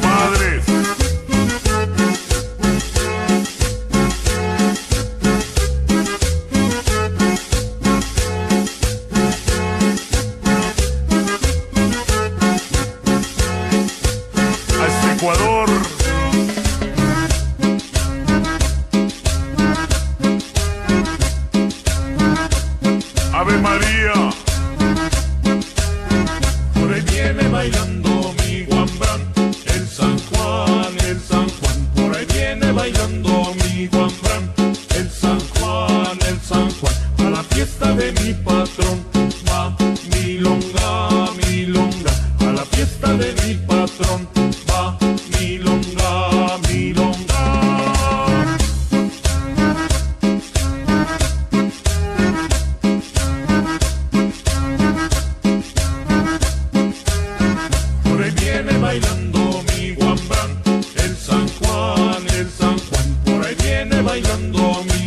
comadre.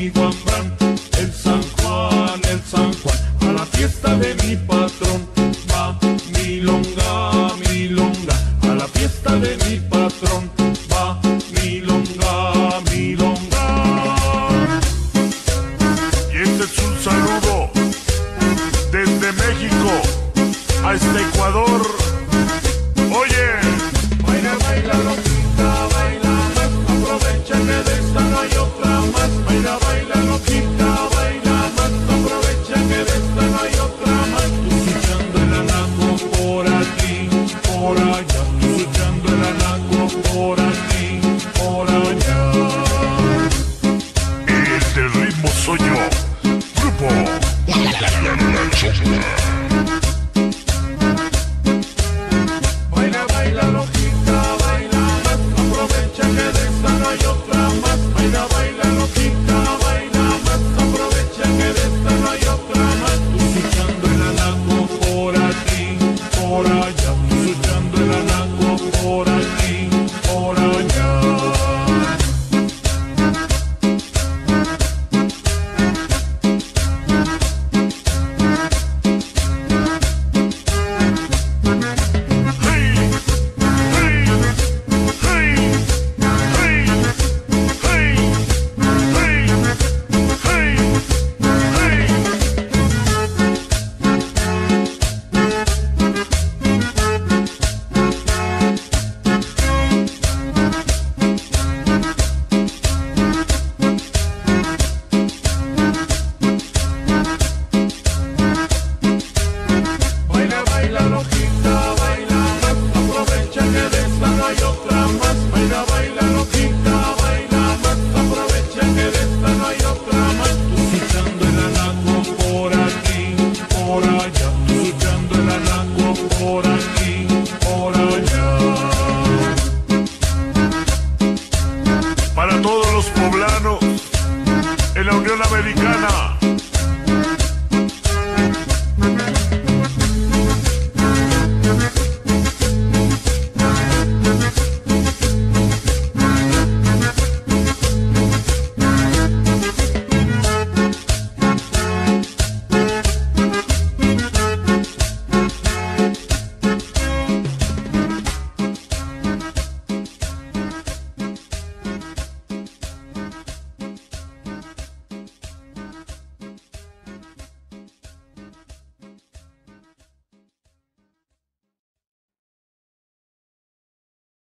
el San Juan, el San Juan, a la fiesta de mi patrón. Va milonga, milonga, a la fiesta de mi patrón. Va milonga, milonga. Y este es. por aquí, por allá. El ritmo soy yo, grupo La La La La, la, la, la para todos los poblanos en la Unión Americana.